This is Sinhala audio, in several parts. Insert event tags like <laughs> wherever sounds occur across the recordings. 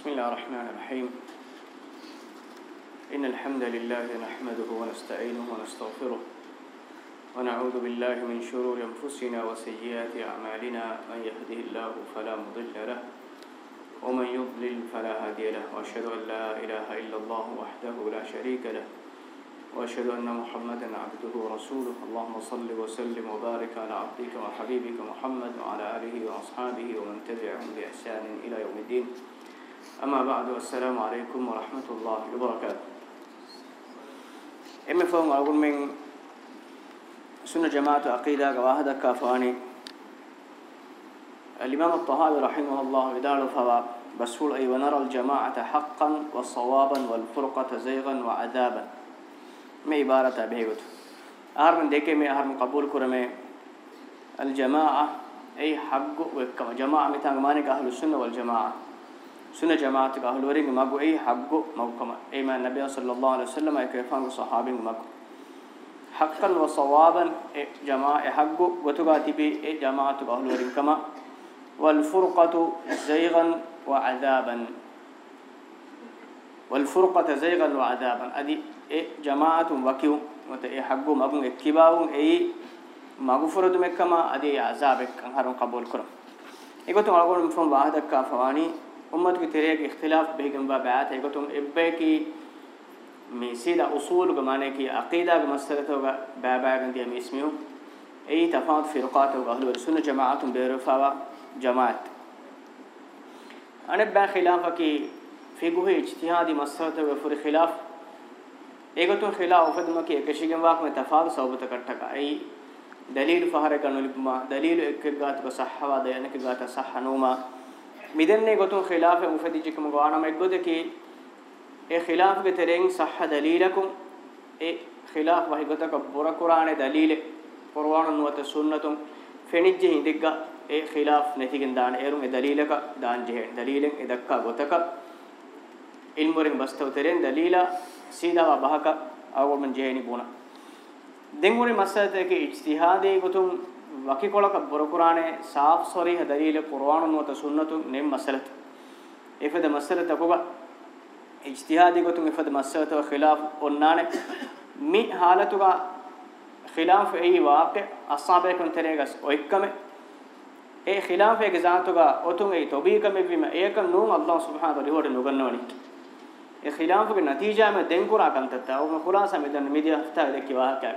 بسم الله الرحمن الرحيم إن الحمد لله نحمده ونستعينه ونستغفره ونعوذ بالله من شرور أنفسنا وسيئات أعمالنا من يهده الله فلا مضل له ومن يضلل فلا هادي له وأشهد أن لا إله إلا الله وحده لا شريك له وأشهد أن محمدا عبده ورسوله اللهم صل وسلم وبارك على عبدك وحبيبك محمد وعلى آله وأصحابه ومن تبعهم بإحسان إلى يوم الدين أما بعد والسلام عليكم ورحمة الله وبركاته إما فهم أقول من سنة جماعة عقيدة واحدة كافاني الإمام الطهاوي رحمه الله بدار الفضاء بسول أي ونرى الجماعة حقا وصوابا والفرقة زيغا وعذابا ما عبارة بهيوت أهر من ديكي ما أهر من قبول كرمي الجماعة أي حق وكما جماعة متان مانك أهل السنة والجماعة سنة جماعة أهل ورين ما جو أي حقه ما هو كما أي ما النبي صلى الله عليه وسلم أي كيفان الصحابين ما جو حقا وصوابا جماعة حقه وتقاتي بي جماعة أهل ورين كما والفرقة زيغا وعذابا والفرقة زيغا وعذابا أدي جماعة وكيو أي حقه ما جو كباو أي ما جو فرد مكما أدي عذابك أنهارون قبول كرم إيه إيكو تقول فم واحد كافواني ummatu ki teriyaki ikhtilaf behigam ba baat hegotum ibbe ki mi sida usul ga mane ki aqida ga masalato ga ba ba gan diya mi ismiu ei tafawut firqat wa ahlul sunnah jama'atun bi rafawa jama'at ane ba khilafa ki fiqh ijtihadi masalato ga fur khilaf egotu khilaf ufadma ki ekashigam waq me tafawut sawbata kattaka ei دليل فهر كانوا لبما دليل اكغات بصحوا ده يعني كغات صح نوما මිදන්නේ ගොතුන් ඛිලාෆ මුෆදිජිකම ගානම එක්ගොදකි ඒ ඛිලාෆ ගේ තෙරෙන් සහ දලීලකුම් ඒ ඛිලාෆ වහිගතක බොර කුරානේ දලීල කුර්ආන නුවත සුන්නතුම් ෆෙනිජ්ජ හිඳිග්ග ඒ ඛිලාෆ නැතිකින් දාන ඒරුම් ඒ දලීලක දාන් ජෙහෙ දලීලෙන් ඒ දක්කා ගොතක ඉල්මුරින් බස්තව තෙරෙන් දලීලා සීදාව බහක අවගොමන් ජෙහෙනි බුණා දෙංගුරි මස්සතේක ඉජ්තිහාදේ ගොතුම් ವಕಿಕೊಳಕ ಬುರ ಕುರಾನೆ ಸಾಫ್ ಸರಿಹ ದಲೀಲ ಕುರ್ಆನ್ ಮತ್ತು ಸುನ್ನತು ನೆಮ್ ಮಸಲತ ಇಫದ ಮಸಲತ ಕೊಗ ಇಜ್ತಿಹಾದಿ ಗೊತು ಇಫದ ಮಸಲತ ಖಿಲಾಫ್ ಒನ್ನಾನೆ ಮಿ ಹಾಲತುಗ ಖಿಲಾಫ್ ಏ ವಾಕೆ ಅಸಾಬೆ ಕಂತರೆಗಸ್ ಒಯ್ಕಮೆ ಏ ಖಿಲಾಫ್ ಏ ಗಜಾತುಗ ಒತು ಏ ತೌಬೀಕಮೆ ವಿಮ ಏಕಂ ನೂಂ ಅಲ್ಲಾಹ್ ಸುಬ್ಹಾನಹು ವ ತಆಲಾ ನುಗನ್ನವನಿ ඒ ඛිලාෆුගේ නතිජා මේ දෙන් කුරා කන්තත්තා ඔම කුලාස මෙදන් මිදිය හස්තා දෙකි වාහකයි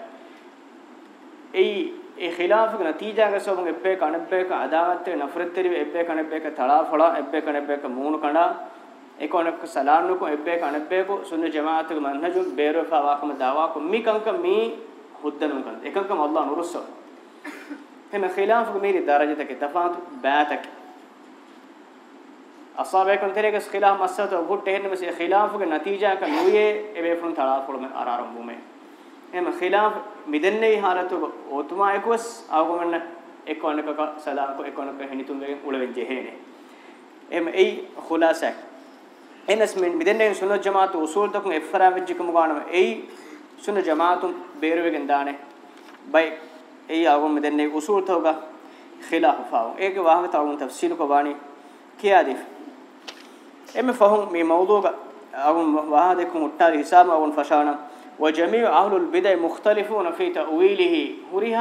ඒ ඒ ඛිලාෆක නතිජාග සොමගේ එප්පේ කණෙප්පේක අදාවත්තේ නෆරත්තරි එප්පේ කණෙප්පේක තලාෆලා එප්පේ කණෙප්පේක මූණු කණා ඒකොනක සලානුකෝ එප්පේ කණෙප්පේක සුන්න ජමාඅතක මන්හජු බේරෝෆා වාකම දාවාකු මිකංක මී හුද්දනුම් කන්ත එකංකම අල්ලාහ නුරුස්ස එම ඛිලාෆක මේරි දරජතක තෆාතු බාතක අසාබේකන් තෙරේක ඛිලාෆ මස්සත ඔබුටේන මෙසේ ඛිලාෆක නතිජාක නුයේ එබේ ෆුන් තලාෆලම අරාරම් බුමේ එම ඛිලාෆ මිදන්නේ හාලතු ඕතුමා එකුවස් ආගමන්න එක්වන්නක සලාංක එක්වන්නක හෙනිතුම් වෙන් උලවෙන් ජෙහෙනේ එම් ඒ ખુලාසක් එනස්මෙන් මිදෙන්නේ සුන ජමාතු උසූල් තකුන් එෆරා වෙජ්ජකම ගානම ඒ සුන ජමාතුම් බේරුවෙන් දානේ බයි ඒ ආගම මිදෙන්නේ උසූල් තෝගා خلافාව ඒක වාහම තවුන් තෆසීල් කවානි කියාදී එම් ෆහම් මේ මවුදුග ආගම වාහ දෙකුම් උට්ටාරි හිසාම ආගම ෆෂානා وجميع أهل البدع مختلفون في تأويله هريها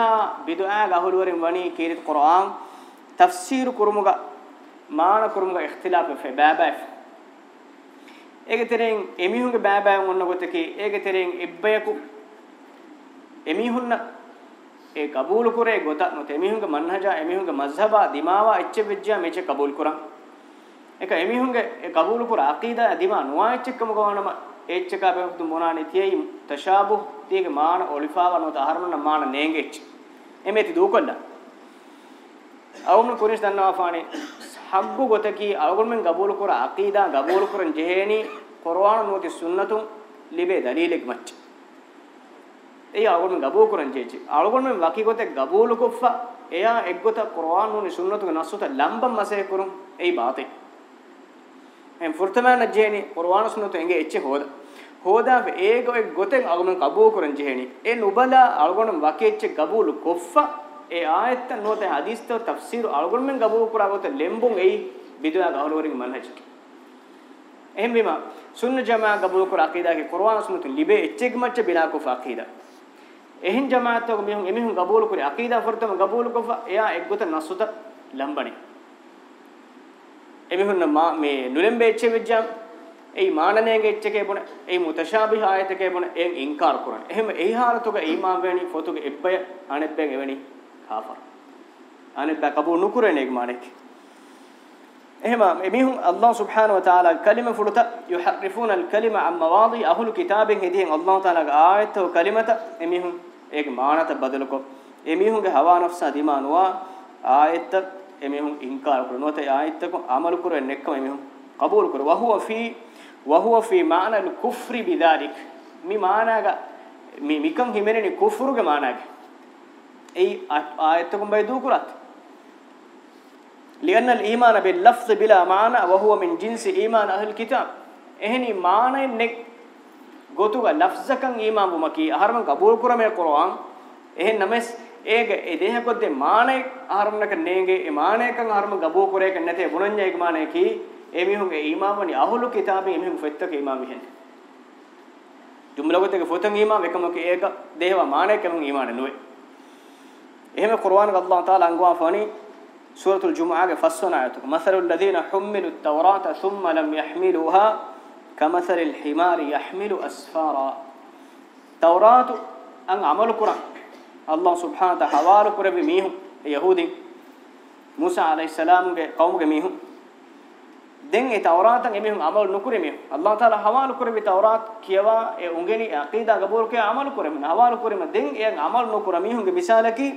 بدعاء أهل ورم وني كيرت قرآن تفسير كرمغا معنى كرمغا اختلاف في بابا ඒකතරෙන් එමිහුන්ගේ බෑබෑන් ඔන්න ගොතකේ ඒකතරෙන් ඉබ්බයකු එමිහුන්න ඒ කබූල් කුරේ ගොත නොත එමිහුන්ගේ මන්හජා එමිහුන්ගේ මස්හබා දිමාවා එච්ච විජ්ජා මේච කබූල් කුරන් ඒක එමිහුන්ගේ ඒ කබූල් කුර අකීදා දිමා නුවා එච්චකම ගවනම එච්චක අපේ හුතු මොනානි තියයි තෂාබු තියක මාන ඔලිෆාව නොත ආහරමන මාන නේගෙච්ච එමෙති දූකොල්ල අවුමු කුරිස් දන්නවා ෆානි හග්ගු ගොතකි අවගොල්මෙන් ගබෝල කර අකීදා ගබෝල කරන් ජෙහෙනි කුර්ආන නොති සුන්නතුන් ලිබේ දලීලෙක් මච්ච ඒ අවගොල්මෙන් ගබෝ කරන් ජෙචි අවගොල්මෙන් වකි ගොතේ ගබෝල කොෆා එයා එක්ගොත කුර්ආන නොනි සුන්නතුන් නස්සත ලම්බම් මසේ කරුම් ඒ බාතේ em furtamana jeheni qur'an sunnatu enge ecche hoda hoda fe ego ek goten agumen qabu kuran jeheni en ubala algonum wakeche qabulu koffa e ayat note hadis to tafsir algonum qabu kuragote lembung ei bidwa gahloring manhaj එහෙම බිම සුන්න ජමා ගබුල් කුර අකීදාගේ කුර්ආන සුන්නතු ලිබේ එච්චෙක් මච්ච බිනා කුෆ අකීදා එහෙන් ජමාතෝග මෙහුන් එමෙහුන් ගබුල් කුර අකීදා ෆර්තම ගබුල් කුෆ එයා එක්ගොත නසුත ලම්බණි එමිහුන්න මේ නුලෙම්බෙච්ච විජ්ජම් ඒ මානනයගේ එච්චකේ බොන ඒ මුතෂාබිහ ආයතකේ බොන එන් ඉන්කාර කරන එහෙම ඒ හාරතුක ඊමාන් වෙණි පොතුක එබ්බය අනෙබ්බෙන් එවණි කාෆර් අනෙබ්බ කබු නුකුරණේක මානෙක් එහෙම එමිහුන් අල්ලාහ් සුබ්හානහු වතාලා කලිම ෆුඩත යුහරිෆුන අල් කලිම අම් මවාදි අහුල් කිතාබෙන් හෙදීන් අල්ලාහ් තාලාගේ ආයතෝ කලිමත එමිහුන් ඒක මානත බදලකො එමිහුන්ගේ හවා නෆ්සා දිමානුවා ආයත එමෙහුන් ඉන්කාර කර නොත ආයත්තක අමල් කරෙන් එක්කම එමෙහුන් කබූල් කර වහුව ෆී වහුව ෆී මානල් කුෆ්රි බිදාලික් මි මානාග මි මිකම් හිමෙනේ කුෆ්රුගේ මානාග ඒ ආයත්තකම් බයි දුකරත් لأن الإيمان باللفظ بلا معنى وهو من جنس إيمان أهل الكتاب එහෙනි මානෙන් නෙක් ගොතුග ලෆ්සකන් ඊමාම් වමකී අහරම කබූල් කරමේ කුර්ආන් එහෙන් නමස් ඒගේ ඒ දේහකොද්දේ මානෙ ආරමුණක නේගේ ඒ මානෙකන් ආරම ගබෝ කරේක නැතේ ගුණඤ්ඤේක මානෙකි ඒ මිහුගේ ඊමාමනි අහුලු කිතාබේ මිහුගේ ෆෙත්තක ඊමාමිහෙන් ජුම්ලවතක ෆොතන් ඊමාම එකමක ඒක දේව මානෙකම ඊමාන නුවේ එහෙම කුර්ආනක අල්ලාහ් තාලා අංගවා ෆෝනි සූරතුල් ජුමආගේ ෆස්සන ආයතක මසලුල් ලදීන හුම්මිලු තවරාත සුම්ම ලම් යහ්මිලුහා කමසලිල් හිමාරි යහ්මිලු අස්ෆාරා තවරාතු අං අමල් කුර්ආන الله سبحانه وتعالى حوار كربي ميهم يهودي موسى عليه السلام کے قوم کے میہوں دین اے تورات کے میہوں عمل نکرے میہوں اللہ تعالی حوال کرے تورات کیوا اے اونگنی عقیدہ قبول کے عمل کرے من حوال کرے من دین اے عمل نکرے میہوں کے مثال کی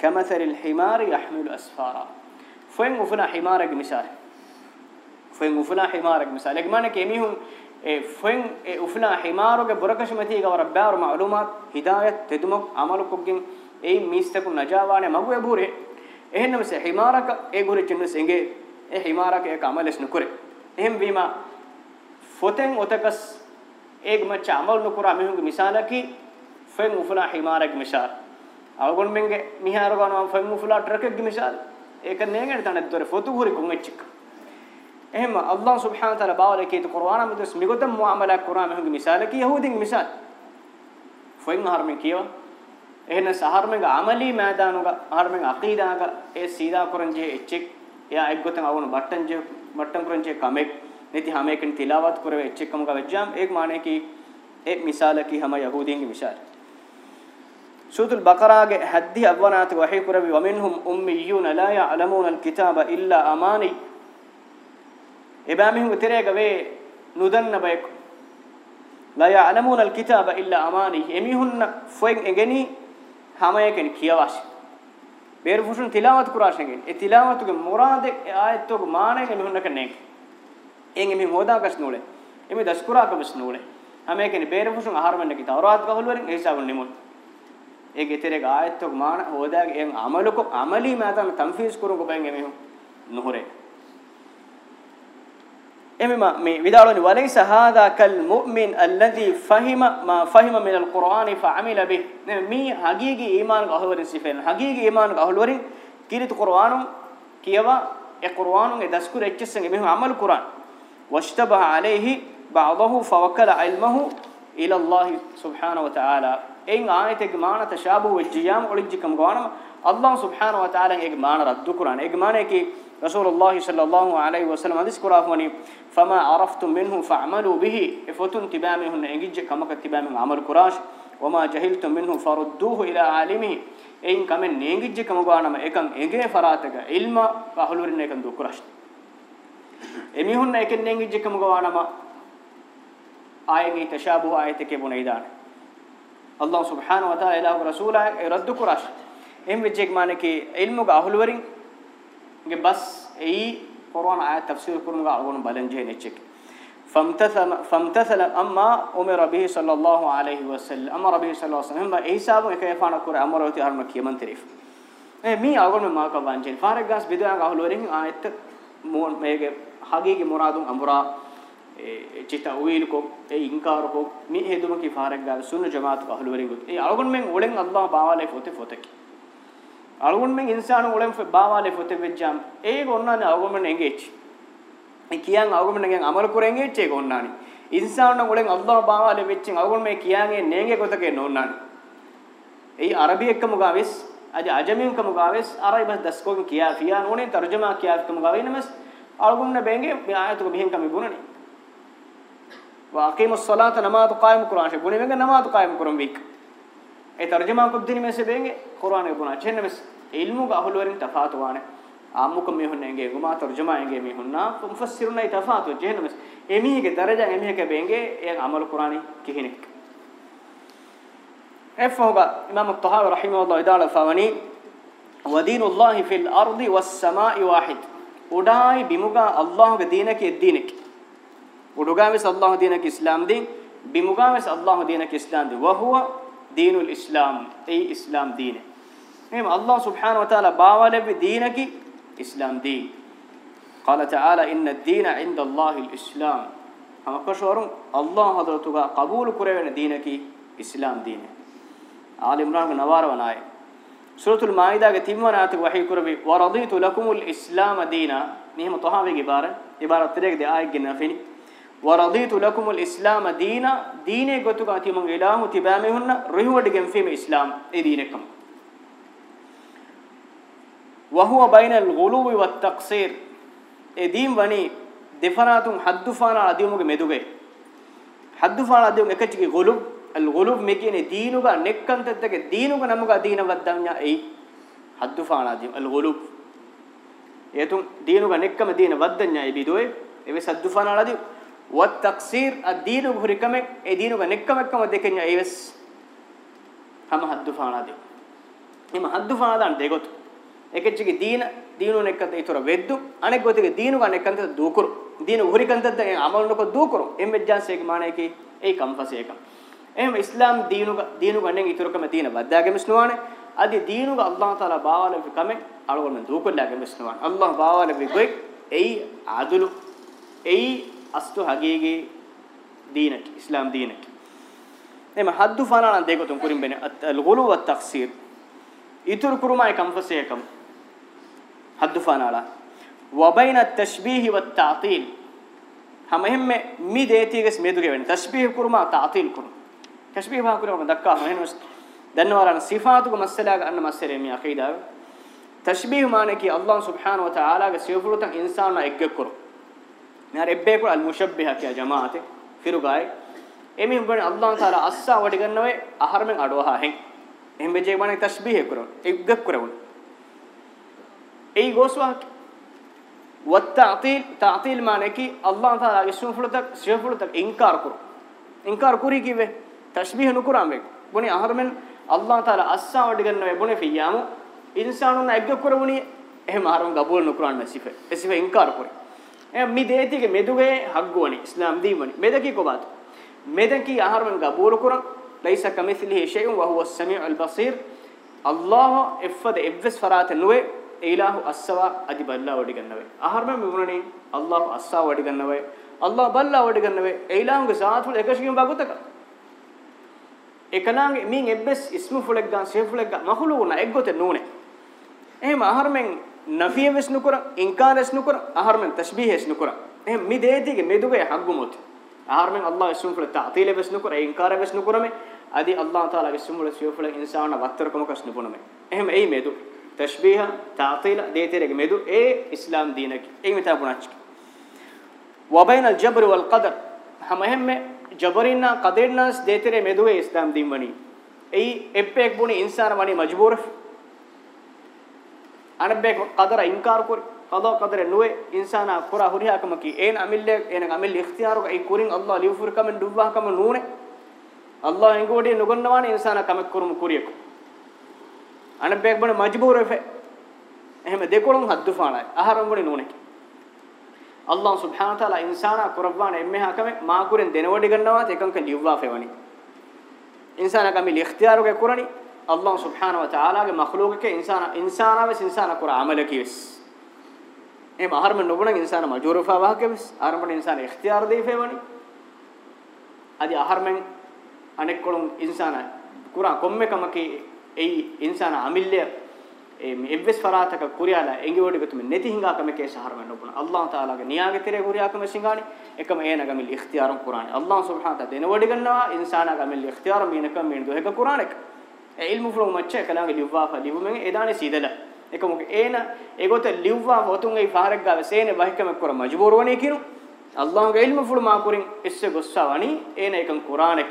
كمثل الحمار يحمل اسفارا فين وفنا حمار کے مثال فين وفنا حمار کے مثال ایک معنی کہ فن افنا حمارك بركش متي غور بار معلومات هدايه تدمك عملككين اي ميستك نجاوانه مغو يبوري එහෙනම් සේ හිමාරක ඒ ගුරු චින්නස් එගේ ඒ හිමාරක ඒක අමලස් නුකරේ එහෙම් වීමා ෆොතෙන් ඔතකස් ඒක මච අමල් නුකරා මෙහුගේ මිසාලකි ෆෙන් උෆලා හිමාරක මිසාල අවගොන් මෙන්ගේ මිහාර ගනවා ෆෙන් උෆලා ට්‍රකෙක් මිසාල ඒක නේගෙන තනතර ෆොතු හුරි කුම් එච්චිකා එහෙම අල්ලාහ් සුබ්හානහු තාලා බාවල කීත කුර්ආන මුදස් මිගොත මුආමලා කුර්ආන මෙහුගේ මිසාල කී යහූදින් මිසාල ෆයින් හර්මෙන් කියව එහෙන සහර්මෙන් අමලි මෑදානුග හර්මෙන් අකීදාග ඒ සීදා කුරන්ජේ එච්චෙක් එයා එක්ගොතන් අවුන බට්ටන්ජේ බට්ටන් කුරන්ජේ කමෙක් නෙති හැමේකෙන් තිලාවත් කරවේ එච්චෙක්කම ගවජ්ජාම් ඒක මානේ කී ඒ මිසාල කී හැම යහූදින්ගේ මිසාල සූතුල් බකරාගේ 70 අවනාත වහී කරවි වමින්හුම් උම්මියුන ලා යඅලමුන අල් කිතාබ ඉල්ලා අමානී එබෑ මිහුගේ තෙරේක වේ නුදන්න බයක ලා යඅලමුන අල් කිතාබ ඉල්ලා අමානි එමිහුන්න ෆොයින් එගෙනි හැමයකෙන කියවාශ බේරුෆුෂුන් තිලාවත් කුරාෂෙන් ඒ තිලාවතුගේ මොරාද ආයත්තෝගේ මානෙක නුන්නක නේ එන් එමි හොදා කස් නූලේ එමි දස්කුරා කබස් නූලේ හැමයකෙන බේරුෆුෂුන් ආහාරමන්න කිතා අවරාත් ගහල් වලින් ඒසාවුන් නිමුත් ඒ ගෙතරේ ආයත්තෝගේ මාන හොදාගේ එන් අමලක අමලි මාතන් තම්ෆීස් කරුන් කොබෙන් එමි නුහරේ emima mi vidaloni walaysa hadha kal mu'min alladhi fahima ma fahima min alqur'ani fa amila bih mi hagigi iman ga ahlurin sifen hagigi iman ga ahlurin kirit qur'anum kiyawa e qur'anum e daskur etchesen emihum amal qur'an washtabaha alayhi ba'dahu fa wakala ilmuhu ila allah subhanahu wa ta'ala en aanete gmana tashabu wajjiyam olijjikam gwanam allah subhanahu wa ta'ala en gmana raddu qur'an e gmana ki রাসূলুল্লাহ সাল্লাল্লাহু আলাইহি ওয়াসাল্লাম হাদিস কোরাফনি ফামা আরাফতুম মিনহু ফা'মালু বিহি ইফতুন তিবামিহুন এগিজ্জে কামক তিবামিহুন আমল কুরাশ ওমা জাহিলতুম মিনহু ফারুদ্দুহু ইলা আলিমিহি එයින් කමෙන් නේගිජ්ජ කමගානම එකන් එගේ ෆරාතක ඉල්ම පහළුරින් එකන් දුක්රෂ් <laughs> එමිහුන්න එකෙන් නේගිජ්ජ කමගානම ආයගේ තෂාබු ආයතකේ බුනයිදාන අල්ලාහ් සුබ්හානහු වතාලා ඉලාහු රසූලා රද්දු කුරෂ් එම් විජ්ජෙක් මානකේ ඉල්මුග අහළුවරින් nge bas ei qur'an ayat tafsir kurmuga algon balenje nechek famtathala famtathala amma umira bihi sallallahu alaihi wasallam amara bihi sallallahu alaihi wasallam ei sabu ekefana kur amoroti arma kiyaman terif e mi algon ma ka banjen farag gas bidang ahlorin ayat mon mege hagege muradun amura චිත උයිල් කො ඒ ඉන්කාර කො මේ හේතුම කි ෆාරක් ගාල සුන්න ජමාත් අහලවරින් ගොත් ඒ අලගොන් මෙන් ඔලෙන් අල්ලාහ බාවලේ ෆොතේ ෆොතේ අලුන් මෙන් ඉන්සාන උලෙන් බාවාලේ ෆොතෙ වෙජ්ජම් ඒක ඔන්නානේ අවගමන එංගෙච් මේ කියන් අවගමන ගෙන් අමල කුරෙන් එච්ච ඒක ඔන්නානේ ඉන්සාන උලෙන් අල්ලාහ බාවාලේ වෙච්චින් අවගමන මේ කියන්ගේ නේගේ කොතකේ නෝන්නානේ එයි අරබි එක්කම ගාවෙස් අද අජමින් කම ගාවෙස් අරයි බස් දස්කෝන් කියා ෆියා නෝනේ තර්ජමා කියා කම ගාවේ නමස් අලුගුන්න බෙන්ගේ මේ ආයතක මෙහෙන් කම ගුණනේ වාකීමස් සලාත නමාතු කායම් කුරාෂේ ගුණේ මෙන් නමාතු කායම් කුරම් වික් ඒ තර්ජමා කොද්දින මෙසේ බෙන්ගේ කුර්ආන ගුණා චෙන්න මෙස් ඉල්මුග අහුල වරින් තෆාතු වානේ ආමුක මේ හොන්නේ ගේ ගුමා තර්ජමා ගේ මේ හොන්නා මුෆස්සිරුනයි තෆාතු චෙන්න මෙස් එමීගේ දරජා එමීක බෙන්ගේ එයන් අමල කුර්ආනි කිහිනෙක් එෆෝග ඉමාම් තහාව රහිමහුල්ලාහ ඉදාලා ෆවනි වදීනුල්ලාහි ෆිල් අර්දි වස් සමායි වාහිද් උඩායි බිමුගා අල්ලාහගේ දීනකේ දීනක උඩුගාමස් අල්ලාහ දීනක ඉස්ලාම් දීන් බිමුගාමස් අල්ලාහ දීනක ඉස්ලාම් දී වහුවා دين الإسلام أي إسلام دينه هم الله سبحانه وتعالى باول بدينك إسلام دين قال تعالى إن الدين عند الله الإسلام هم كشورون الله حضرتك قبول كرهن دينك إسلام دينه آل عمران نوار وناي سورة المائدة كتيمونات وحي كربي ورضيت لكم الإسلام دينا نهم طه بيجي بارة تريك دي آية جنافيني ورضيت لكم الاسلام دينا دينه گتوگا تی من الہ تبامه ہن رہوڈ گم فیم اسلام اے دینکم وهو بين الغلو والتقصير اديم وني دفراتم حدفانا اديموگه ميدوگه حدفانا اديم اكچگه غلو الغلو ميگينه دينوگا نكکنتتگه دينوگا نموگا دين وددانيا اي حدفانا اديم الغلو يتون دينوگا نكکم دين وددانيا اي بيدوي ايوي حدفانا اديم والتقصير الدين غريكم اي دينو غنكمكم دكن ايوس هم حد فانا دي එම හද්දු ෆාදාන් දෙගොත් එකෙච්චගේ දීන දීනු නෙක්කන්ත ඊතර වෙද්දු අනෙක් ගොතේ දීනු ගන්න එක්කන්ත දූකරු දීනු හුරිකන්තත් දැන් අමල් නොක දූකරු එම්බෙජ්ජාසේක මානේකේ ඒ කම්පසේක එහෙම ඉස්ලාම් දීනු දීනු ගන්න ඊතරකම තියෙන වද්දාගෙම ස්නවානේ අදි දීනු අල්ලාහ් තාලා බාවල විකම අලගොන්න දූකල්ලාගෙම ස්නවාන අල්ලාහ් බාවල විගොයි එයි ආදුලු එයි aslu hagege deenat islam deenat එම හද්දු ෆනාන දෙකතුන් කුරින් බෙන අල් ගුලු වත් තක්සීර් ඉතුරු කුරුමයි කම්පසේකම් හද්දු ෆනාලා وبين التشبيه والتعطيل همهم مي ديتيගස් මෙදුගේ වෙන තස්බීහ් කුරුමා تعطيل කුරු තස්බීහ් වා කුරුම දක්කා මහෙනස් දන්නවරන සිෆාතුක මස්සලාග අන්න මස්සරේ මි අකීදාව තස්බීහ් මානේ කි අල්ලාහ් සුබ්හානහු වතාලාගේ සියුෆුරුතන් ඉන්සානා එක්ක කුරු මෙහර එබ්බේ කුල අල්මුෂබ්බිහ කිය ජමාඅතේ ෆිරුගායි එමි උගණ අල්ලාහ් තාලා අස්සා වඩි ගන්නවේ අහරමෙන් අඩවහා හෙන් එහෙම වෙජේ බණ තස්බීහ කරන එක්ගක් කරවන ඒ ගෝස්වා වත්තාතිල් තාතිල් মানে কি අල්ලාහ් තාලාගේ සුන්ෆුලතක් සියෆුලතක් ඉන්කාර කරු ඉන්කාර කුරි කිවේ තස්බීහ නුකරම් වේ බොනේ අහරමෙන් අල්ලාහ් තාලා අස්සා වඩි ගන්නවේ බොනේ ෆියාමු ඉන්සානුන් එක්ගක් කරවුනි එහෙම අහරම ගබුල් නුකරන්න සිෆේ එසිෆේ ඉන්කාර කුරි මි දේතිගේ මෙදුගේ හග්ගුවනි ඉස්ලාම් දීවනි මෙදකි කොබාත මෙදකි ආහාරමන් ගබූල් කුරන් ලයිස කමිස්ලිහි ෂයින් වහුව සමීඋල් බසීර් අල්ලාහ් එෆද එවස් ෆරාත නුවේ ඒලාහ් අස්සවා අදි බල්ලා වඩි ගන්නවේ ආහාරමන් මෙමුණනේ අල්ලාහ් අස්සා වඩි ගන්නවේ අල්ලාහ් බල්ලා වඩි ගන්නවේ ඒලාහ්ගේ සාතුල් එකශිකම් බගුතක එකනාගේ මින් එබ්බස් ඉස්මු ෆුලෙක් ගන් සේෆුලෙක් ගන් මහලු වුණා එක්ගොතේ නූනේ එහෙම ආහාරමෙන් නෆියම ස්නුකර ඉන්කාර ස්නුකර අහර්මෙන් තස්බීහ ස්නුකර එහෙන් මි දේතිගේ මෙදුගේ හග්ගුමුත් අහර්මෙන් අල්ලාහ් ස්නුකර තාතීල ස්නුකර ඉන්කාර ස්නුකර මේ අදි අල්ලාහ් තාලාගේ ස්නුමුල සියොෆල ඉන්සාන වත්තරකම කස්නුපුන මේ එහෙම එයි මෙදු තස්බීහ තාතීල දේතිරගේ මෙදු ඒ ඉස්ලාම් දීනකි ඒ මිතා පුණච්චි වබයින ජබර් වල් කදර් හැමෙම ජබරින්න කදරින්නස් දේතිරේ මෙදුවේ ඉස්ලාම් දීන් වනි එයි එප්පෙක් බුනේ ඉන්සාන වනි මජ්බූර් අනබ්බේ කදර ඉන්කාර කුරි කදා කදර නුවේ ඉන්සානා කුරා හුරියාකමකි ඒන අමිල්ලේ ඒන අමිල් ඉක්තියාරුක ඒ කුරින් අල්ලාහ ලියුෆුරකම ඩුවාකම නූනේ අල්ලාහ එංගෝඩිය නුගන්නවානේ ඉන්සානා කමක් කුරුම කුරියකු අනබ්බේ බණ මජ්බූර වෙ එහෙම දෙකොළුන් හද්දුපාණයි ආහාරම් ගුණ නූනේ අල්ලාහ් සුබ්හානහු තාලා ඉන්සානා කුරබ්වාන එම්මහකම මා කුරෙන් දෙනවඩි ගන්නවා තේකංක ලියුවා ෆෙවනි ඉන්සානා කමි ඉක්තියාරුක කුරණි අල්ලාහ් සුබ්හානහු වතාලාගේ මඛලූකක ඉන්සාන ඉන්සානාවස් ඉන්සාන කුර අමලකියස් ඒ මහර්ම නොබුණ ඉන්සාන මජූරුෆා වහකෙස් ආරම්භණ ඉන්සාන ඉක්තියාර දීපේවනි අදි ආහර්මෙන් අනෙක් කොළුන් ඉන්සාන කුර කොම්මකමකේ එයි ඉන්සාන අමිල්ලය එම්වස් ෆරාතක කුරියාලා එංගිවඩිගතුම නැති හිඟාකමකේ සහරවෙන්න උපුන අල්ලාහ් තාලාගේ නියාගේ තෙරේ කුරියාකම සිඟානි එකම ඒනගමිල් ඉක්තියාරම් කුරානි අල්ලාහ් සුබ්හානහු තාලා දෙනවඩි ගන්නවා ඉන්සානගමිල් ඉක්තියාරම් මේනකම මේන දුහෙක කුරානෙක e ilmu fulun macce kalange liwwa fa liwumen edane sidala ekomuk ena egote liwwa wotun ei faharek gave sene bahikame kor majbur woni kinu allah ge ilmu fulun ma kurin isse gossa wani ena ekam quranek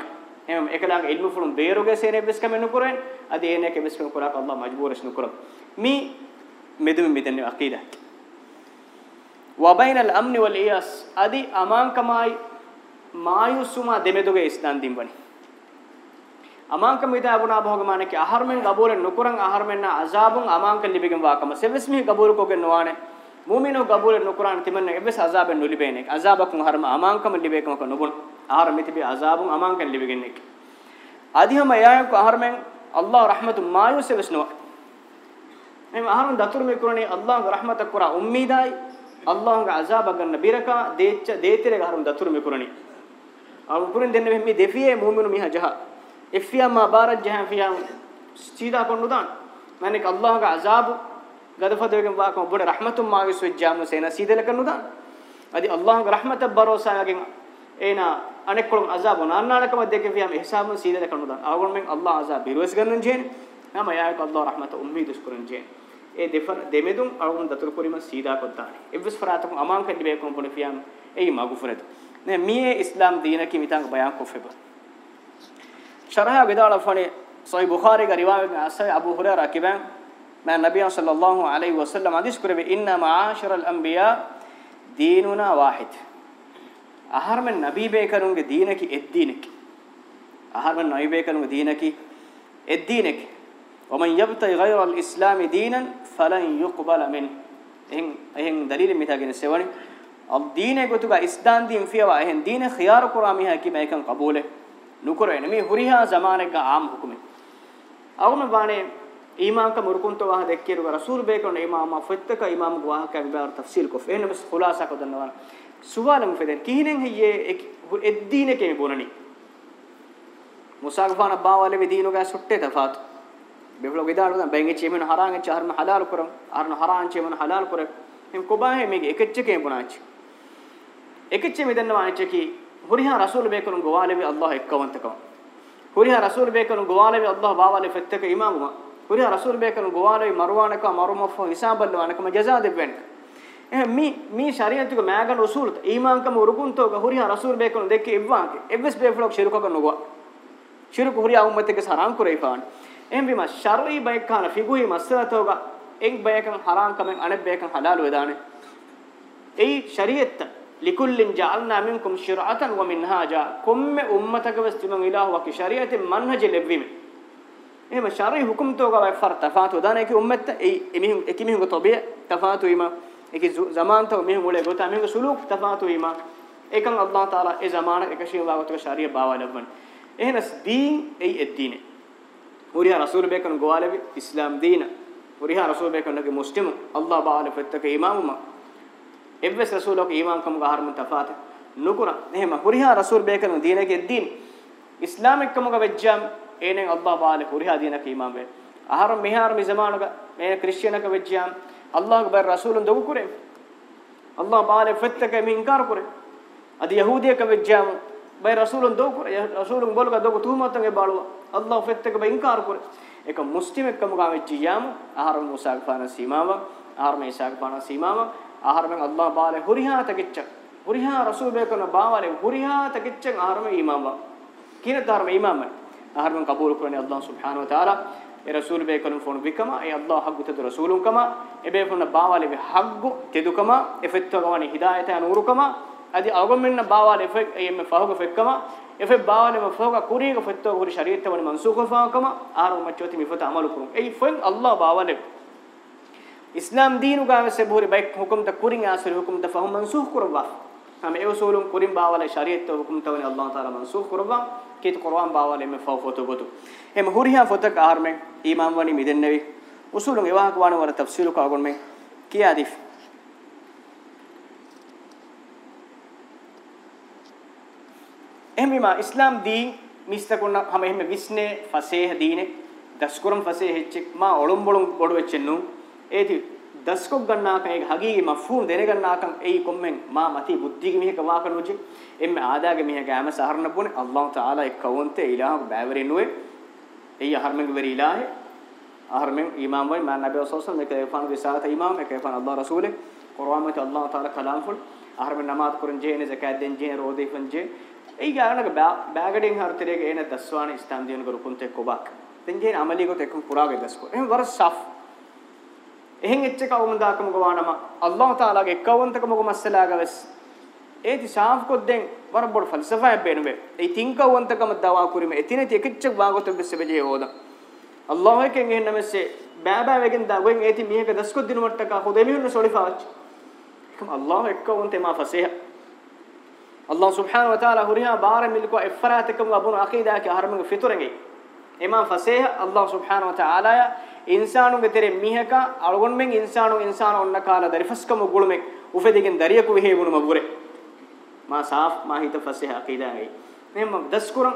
em ekalange ilmu fulun beeruge sene beskame nukuren adi ena ke beskame kurak allah majbur es nukurak mi medum medenne aqida وبين الامن والياس ادي امان كماي مايوسما دمدوغه استان ديمبني amanka mida abuna bhoga mane ki aharmen gabole nukuran aharmen na azabun amanka libigem wakama sevesmi gabole kogen noane mu'minu gabole nukuran timanne eves azaben nulibene azabakun harma amanka libekam ko nubun ahar mitibi azabun amanka libigenne adiham ayayam ko aharmen allah rahmatu mayu sevesnu em aharun datur me kurani allah rahmatak kura ummidai allah ga azabagan biraka decha deetire aharun datur me kurani amun kurin denne me defiye mu'minu miha jaha ifya ma barat jahan fiha sida kondu dan manik allah ga azab gadfadegen wa ko bode rahmatum ma ge sujjam sena sida lekanu dan adi allah ga rahmat barosa gen ena anekkolum azab onannanakam deke fiha ihsam sida lekanu dan agon men allah azab birwes ganun jeen nama ya ko allah rahmat ummi duskurun jeen e defar demedum agun datur kurima sida kottani evs faratakum aman kan dibe kon bode fiam ei magufret ne mi islam dina ki mitang bayan ko feba شرحه قدال فني صحيح بخاري من مع أبو هريرة كبان ما النبي صلى الله عليه وسلم حديث كربي بإن معاشر الأنبياء ديننا واحد أهار من نبي بيكرون دينك الدينك أهار من نبي بيكرون دينك الدينك ومن يبتغي غير الإسلام دينا فلن يقبل من إن إن دليل متاجن السواني الدين يقول تبع إسلام دين فيه وإهن دين خيار كي ما يكن قبوله නුකරෙන මේ හුරිහා zamanek ආම් හුකුමේ අවම බානේ ඊමාක මුරුකුන්තෝ වහ දෙක්කිරුව රසූල් බේකන ඊමාම ෆෙත්තක ඊමාම ගවාහක විබාර තෆ්සීල් කොෆ එන්න බස් ખુලාසා කොදන්නවා සුවාලම් ෆෙදෙන් කිහිනෙන් හියේ එද්දීනේ කේ බොනනි මුසාග්ෆාන බාවලේ විදීනෝ ගා සුට්ටේ තෆාත් බෙවලෝ ගිදාරු දන් බෙන්ගේ චේමන හරාංගේ චාර්ම හලාල් කරම් ආර්න හරාං චේමන හලාල් කරම් එම් කොබාහේ මේක එකච්ච කේ බොනාච් එකච්ච මෙදන්නවා අච්චකී huriha rasul beekon gowalebi allah ekkawantaka huriha rasul beekon gowalebi allah baawale fettaka imamuma huriha rasul beekon gowalebi marwanaka marumaffa hisabalwanaka jaza debben mi mi shariatuga maagan usulut imankam urukuntoga huriha rasul beekon dekke evwaake evs beeflok shirukaga nugwa shiruku huriha ummatege saran kureifan embima sharri baykana figuhi masalatoga ek baykan haram kamen anab baykan halal wedane ei shariatta ලිකුල්ලින් ජාල්නා මින්කුම් ශිරාතන් ව මින්හාජා කොම්මෙ උම්මතක වස්තුමන් ඉලාහ වකි ශරීයතේ මන්හජ ලැබීමේ එහෙම ශරයි හුකුම් තෝගා වයි ෆර් තෆාතු දාන එක උම්මත ඒ එමිහුන් එකිමිහුන් තොබේ තෆාතු වීම ඒක ජමාන්තව මෙහුන් උලේ ගොත අමිහුන් සුලූක් තෆාතු වීම ඒකන් අල්ලාහ් තාලා ඒ ජමාන එක ශීව වාගතක ශරීය බාවා ලබන එහෙනස් දීන් ඒ එද්දීනේ وريها رسول بيكن قوالب اسلام دينا وريها رسول بيكن لك مسلم الله بعالى فتك امامما එබ්බස් රසූලක ඊමාන්කම ගහරම තෆාත නුකුර එහෙම හුරිහා රසූල් බේකන දීනකෙ දීන් ඉස්ලාම් එක්කමක වෙච්චාම් ඒනෙන් අල්ලාහ් බාලේ හුරිහා දීනක ඊමාන් වේ අහරම් මෙහාර මිසමානක මේ ක්‍රිස්තියානක වෙච්චාම් අල්ලාහ් බාර රසූලන් දොගු කුරේ අල්ලාහ් බාලේ ෆත්තක මින්කාර කුරේ අද යහූදියක වෙච්චාම් බයි රසූලන් දොගු කුරේ රසූලන් බෝලක දොගු තුහමතන් ඒ බාලුවා අල්ලාහ් ෆත්තක බයි ඉන්කාර කුරේ එක මුස්ලිම් එක්කම ගාවෙච්චියාම අහරම් මුසාග් පාන සීමාවක් ආර්ම ඉසාග් පාන සීමාවක් ආහාරමෙන් අල්ලාහ් බාලේ හුරිහා තකිච්ච හුරිහා රසූල් බේකන බාවලේ හුරිහා තකිච්ච ආහාරම ඊමාම කින ධර්ම ඊමාම ආහාරම කබූල් කරන්නේ අල්ලාහ් සුබ්හානහු වතාලා ඒ රසූල් බේකන ෆොන් විකම ඒ අල්ලාහ් හග්ගු තද රසූලුන් කම ඒ බේකන බාවලේ වි හග්ගු තෙදුකම එෆෙත්තෝ ගවනි හිදායත අනූරුකම අදි අවගමෙන්න බාවලේ එෆෙක් එම් ෆහග ෆෙක්කම එෆෙ බාවලේ මෆෝග කුරීග ෆෙත්තෝ හුරි ශරීයත වනි මන්සූඛ ෆාකම ආහාරම චෝති මිෆත අමලු කුරුම් ඒ ෆෙන් අල්ලාහ් බාවලේ ඉස්ලාම් දීනු ගාමසේ බෝරි බයික් හුකුම් ත කුරින් ආසර හුකුම් ත ෆහම් මන්සූඛ් කුරවා ہم اے اصولوں کریم باوالے شریعت تو حکم تو اللہ تعالی منسوخ کروا کہ قرآن باوالے میں فاو فوتو گتو ہم ہوریا فوتہ کار میں امام ونی میدن نوی اصولوں ایوا کو وانو ور تفصیل کو اگون میں کیا دیف ہمما اسلام دی مستکون ہم ہم وسنے فسیح دینے دسکرم فسیح چک ما اولم بولم بڑو چنو ඒති දස්කොක් ගන්නාකන් ඒක හගීගේ මෆ්හූම් දෙනගන්නාකන් එයි කොම්මෙන් මා මති බුද්ධිගේ මිහක වාකනුජි එම්ම ආදාගේ මිහක ඈම සහරන පුනේ අල්ලාහ් තාලා එක් කවන්තේ ඉලාහ බෑවරේ නුවේ එයි අහර්මෙන් වෙරි ඉලාහේ අහර්මෙන් ඊමාම් වයි මා නබිය සෝසල් මේක එෆාන් විසාත ඊමාම් එක එෆාන් අල්ලාහ් රසූලේ කුර්ආන් මේක අල්ලාහ් තාලා කලාම් ෆුල් අහර්මෙන් නමාත් කුරන් ජේනේ සකත් දෙන් ජේ රෝදේ ෆන් ජේ එයි ගානක බෑගඩෙන් හර්තරේක එන දස්වාන ඉස්තම් දිනක රුකුන් තේ කොබක් දෙන් ජේ අමලී ගොත එක්කම් පුරාගේ දස්කෝ එහෙන් වර සෆ් එහෙන් එච්චක උමදාකම ගවානම අල්ලාහ් තාලාගේ එක්කවන්තකම ගොමස්සලාග වෙස් ඒති ශාෆ් කොද්දෙන් වර බොඩ ෆල්සෆා බේනුවේ ඒ තින්කවන්තකම දවා කුරිම එතිනේ තෙකච්ච වාගොත බෙසෙබේ ඕදා අල්ලාහ් එකෙන් එහෙන්න මෙසේ බෑ බෑ වෙගෙන් දවෙන් ඒති මියක දස්කොත් දින මට්ටක හොදෙමියුන සොලිෆාච් කම අල්ලාහ් එක්කවන් තේමා ෆසේහ අල්ලාහ් සුබ්හානහු වතාලා හුරියා බාර මිල්කෝ එෆරාතකම අබුන අකීදාකේ හරමගේ ෆිතුරගේ එමන් ෆසේහ අල්ලාහ් සුබ්හානහු වතාලාය ඉන්සානුගේ තෙරෙ මිහක අලගොන් මෙන් ඉන්සානු ඉන්සාන ඔන්න කාලා දරිෆස්කම ගුළුමෙක් උෆෙදකින් දරියකු වෙහෙවුනම ගුරේ මා සාෆ් මා හිත ෆසේහ අකීදාගේ මෙම දස්කුරන්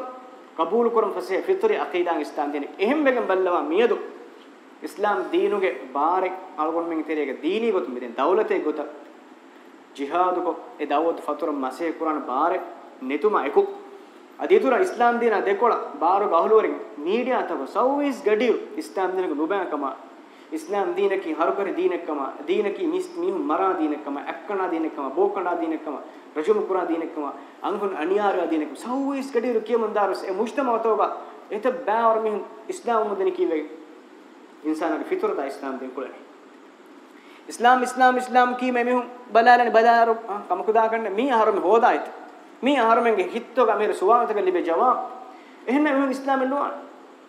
කබූල් කරන් ෆසේහ ෆිත්‍රි අකීදාන් ස්ථාන් දෙන එහෙම් බෙගම් බල්ලවා මියදු ඉස්ලාම් දීනුගේ බාරෙක් අලගොන් මෙන් තෙරේක දීනී ගොතු මෙතෙන් දවලතේ ගොත ජිහාදුක ඒ දවොත් ෆතුර මාසේ කුරාන බාරෙක් නිතුම එකු ಅದಿದುರ ಇಸ್ಲಾಂ ದಿನ ದೆಕೊಳ ಬಾರು ಗಹಲುವರಿಗೆ ಮೀಡಿಯಾ ಅಥವಾ ಸೌವಿಸ್ ಗಡಿಯು ಇಸ್ಲಾಂ ದಿನಕ್ಕೆ ನುಬಾಕಮ ಇಸ್ಲಾಂ ದೀನಕ್ಕೆ ಹರುಕರಿ ದೀನಕ್ಕಮ ದೀನಕ್ಕೆ ಮಿಸ್ ಮೀನು ಮರ ದೀನಕ್ಕಮ ಅಕ್ಕಣ ದೀನಕ್ಕಮ ಬೋಕಣ ದೀನಕ್ಕಮ ರಜುಮುಕುರ ದೀನಕ್ಕಮ ಅಂಗುನ್ ಅಣಿಯಾರ ದೀನಕ್ಕ ಸೌವಿಸ್ ಗಡಿಯು ಕಿಯಮಂದಾರಸ್ ಎ ಮುಜ್ತಮ ತೋಬ ಎತ ಬಾವರ್ ಮೀನು ಇಸ್ಲಾಂ ಮುದನಿ ಕಿವೆ ಇನ್ಸಾನಗೆ ಫಿತರತ ಇಸ್ಲಾಂ ದಿನ ಕುಳನೆ ಇಸ್ಲಾಂ ಇಸ್ಲಾಂ ಇಸ್ಲಾಂ ಕೀಮೆ ಮಿಹು ಬಲಾಲನೆ ಬದಾರು ಕಮಕುದಾ ಕಂಡ ಮೀ ಹರಮ ಹೋದಾಯ್ತು මේ ආරමෙන්ගේ හිත්තෝග මේර සුවාතක ලිබේ ජවා එහෙනම් මෙහෙම ඉස්ලාමෙන් නෝ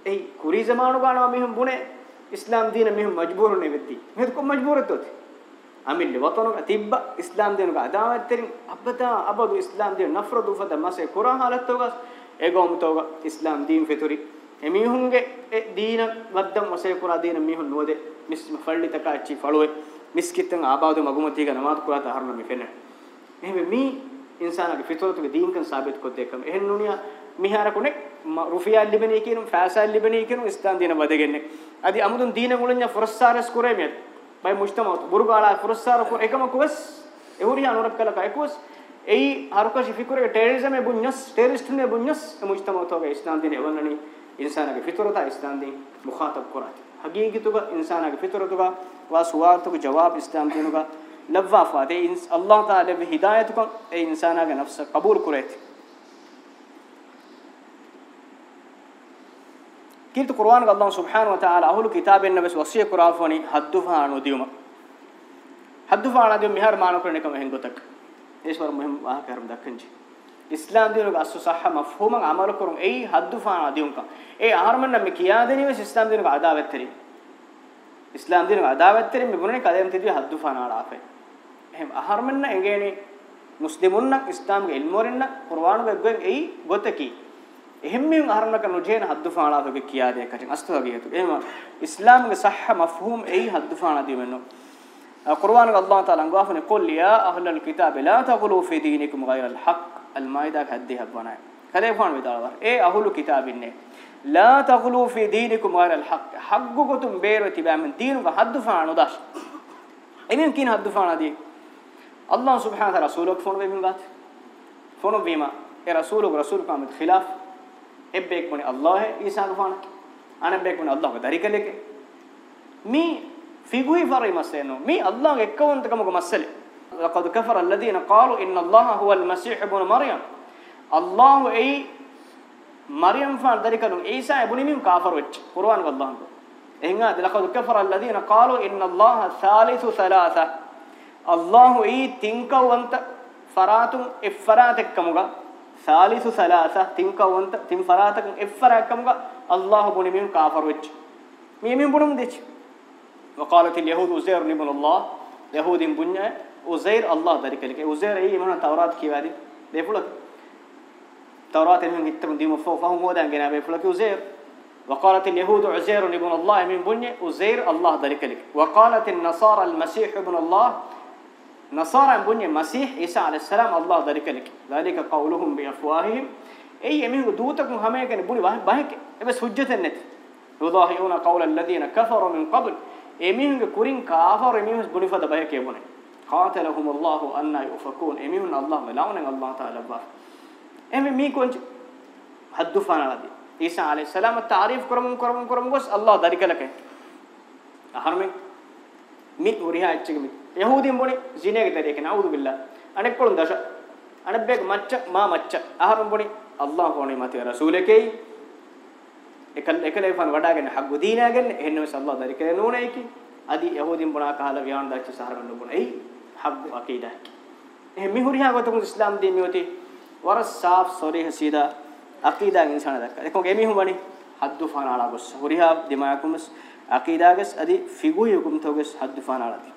ඒ කුරි ජමානු ගානවා මෙහෙම බුනේ ඉස්ලාම් දින මෙහෙම මජබූරු නෙවෙති මෙහෙත් කො මජබූරතොත් අමින් වතනක තිබ්බ ඉස්ලාම් දිනක අදාවත්තරින් අබ්බතා අබදු ඉස්ලාම් දින නෆරදු ෆද මාසේ කුරා හලත්තෝග ඒගොම්තෝග ඉස්ලාම් දින් ෆිතුරි එමිහුන්ගේ ඒ දින වද්දම් මාසේ කුරා දින මිහුන් නොදේ මිස් ෆල්ලිතක අච්චි ෆලොවේ මිස්කිතන් ආබාදු මගුමතිග නමාත් කුරා තහරන මෙ ෆෙන මෙහෙම මේ ඉන්සානගේ ෆිතුරතුගේ දීන්කන් සාබිත් කොද්දේකම එහෙන් නුනියා මිහාරකුනේ රුෆියා ලිබනී කියනු ෆාසා ලිබනී කියනු ඉස්ලාම් දින බදගෙන්නේ අදි අමුදුන් දීන ගුලඤ්ඤා ෆුරස්සාරස් කුරේ මෙත් බයි මුජ්තමවතු බුරුගාලා ෆුරස්සාර කුර එකම කුවස් එහුරියා නුරක් කලක එකුවස් එයි හරුකෂි ෆිකුරේ ටෙරරිසම් එ බුඤ්ඤස් ටෙරරිස්ට් නේ බුඤ්ඤස් මුජ්තමවතු වේ ඉස්ලාම් දින එවන්නනි ඉන්සානගේ ෆිතුරතා ඉස්ලාම් දින මුඛාතබ් කරාති හගීගිතුග ඉන්සානගේ ෆිතුරතුග වා සුවාර්තුග ජවාබ් ඉස්ලාම් දිනුගා لبوا فات اي الله تعالى بهدايت كون اي انسانا کے نفس قبول کرے كيرت قرآن الله سبحانه وتعالى أهل كتاب النبي وصية قرآن فني حدفها عن ديوما حدفها عن ديوم مهر ما نقول نكمل هنگوتك إيش بار مهم آه كرم دكنج إسلام دينو أسو صح مفهوم عمل كرم أي حدفها عن ديوم كا أي أهرمن نم كيا دني بس إسلام دينو عداوة تري إسلام دينو عداوة تري مبنون كلام تدي حدفها عن عرافه hem aharmenna engeni muslimunna islam ge ilmorinna qur'an ge gwen ei goteki එහෙම්මින් අහරණක නොජේන හද්දුෆාණා තෝගේ කියා දෙයක් අතින් අස්තවගේ යතු එහෙම ඉස්ලාම්ගේ සහ මෆහූම් එයි හද්දුෆාණා දෙවෙන්නු කුර්ආන් අල්ලාහ් තාලා ගාෆනේ කුල් යා අහ්ලල් කිතාබ ලා තගලු ෆී දීනිකුම් ගයිරල් හක් අල් මායිදා හද්දි හබ්වනායි කලේ ෆාණ විදාලවර ඒ අහ්ලු කිතාබින්නේ ලා තගලු ෆී දීනිකුම් ගයිරල් හක් හග්ගු ගොතුම් බේරති බෑමන් දීනුගේ හද්දුෆාණා නොදස් එනින් කින් හද්දුෆාණා දී الله سبحانه وتعالى رسولك فون بهم بات فون بهم اي رسولك رسولك امد خلاف ابيك من الله عيسى فون انا ابيك من الله داريك لك مي فيغوي فري مسنو مي الله اكونتكم مسله لقد كفر الذين قالوا ان الله هو المسيح ابن مريم الله اي مريم فان داريك عيسى ابن مريم كافر وچ قران الله එහෙනම් لقد كفر الذين قالوا ان الله ثالث ثلاثه الله اي تنكا وانت فراتم افراتك كمغا ثالث ثلاثه تنكا وانت تن فراتك افراك كمغا الله بني من كافر وچ ميمين بنم دچ وقالت اليهود عزير ابن الله يهود بنيا عزير الله ذلك لك عزير اي من التوراة كي وادي بيفلك التوراة من يتم ديم فهم هو دان جناب بيفلك عزير وقالت اليهود عزير ابن الله من بنيا عزير الله ذلك لك وقالت النصارى المسيح ابن الله نصارى بني مسيح عيسى عليه السلام الله ذلك لك ذلك قولهم بافواههم اي يمين دوتكم هم يكن بني واحد باهك بس حجته نت يضاهئون قول الذين كفروا من قبل يمين كورين كافر يمين بني فد باهك يبني قاتلهم الله ان يؤفكون يمين الله ملاون الله تعالى با امي مي كونج حد فانا دي عيسى عليه السلام التعريف كرم كرم كرم بس الله ذلك لك احرمك مي وريها اتشك ಯಹೂದಿಂ ಬುಣಿ ಜಿನೆಗೆ ತರಿಕೆ ನೌದು ಬಿಲ್ಲ ಅನೆಕ್ಕೊಳು ದಶ ಅನಬೇಗ ಮಚ್ಚ ಮಾ ಮಚ್ಚ ಅಹರಂ ಬುಣಿ ಅಲ್ಲಾಹ್ ಕೋಣಿ ಮತಿ ರಸೂಲಕೇ එකල එකලේ ෆන් වඩාගෙන හග්ගු දීනාගෙන එහෙනම් සල්ලා දරිකේ නෝනේකි අදි යහූදින් බණා කහලා ව්‍යාන දැක්ච සහරන්න බොන එයි හග්ගු අකීදාකි එහෙ මිහුරියා ගතමු ඉස්ලාම් දීමියෝති වරස් සාෆ් සොරිහ සීදා අකීදා ඉන්සාන දැක්ක එකෝ ගෙමි හුමනි හද්දු ෆානාලා ගොස් හුරියා දිමාකුමස් අකීදාගස් අදි ෆිගු යකුම් තෝගස් හද්දු ෆානාලාති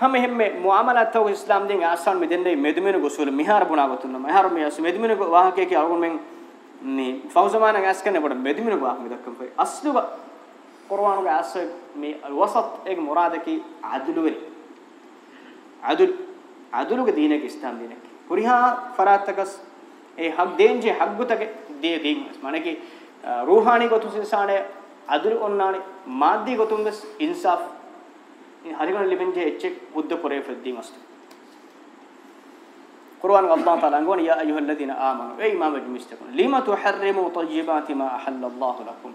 hame hemme muamalat taw islam din asan me denne medumenu gosul mihar buna gotunna mihar me as medumenu wahake ki algon men ni fawzamana gas kanne bod medumenu wah me dakkam fe aslu qur'anu ga as me alwasat ek murad ki adlu weli adul adulu ge dine ki islam dine ki puriha faratakas e hak den je hakgutage de din mane ki ruhani gotu sinsane adul onnane maddi gotum bes insaf හරිගන ලිබෙන්ජ එච්චෙක් බුද්ධ පුරේ ෆද්දීන් අස්තු කුර්ආන් අල්ලාහ් තාලා අංගෝන යා අයුහල්ලදීන ආමනු ඒ ඉමාම ජුමිස්තකුන් ලිමා තුහර්රිමු තයිබාති මා අහල්ලල්ලාහු ලකුම්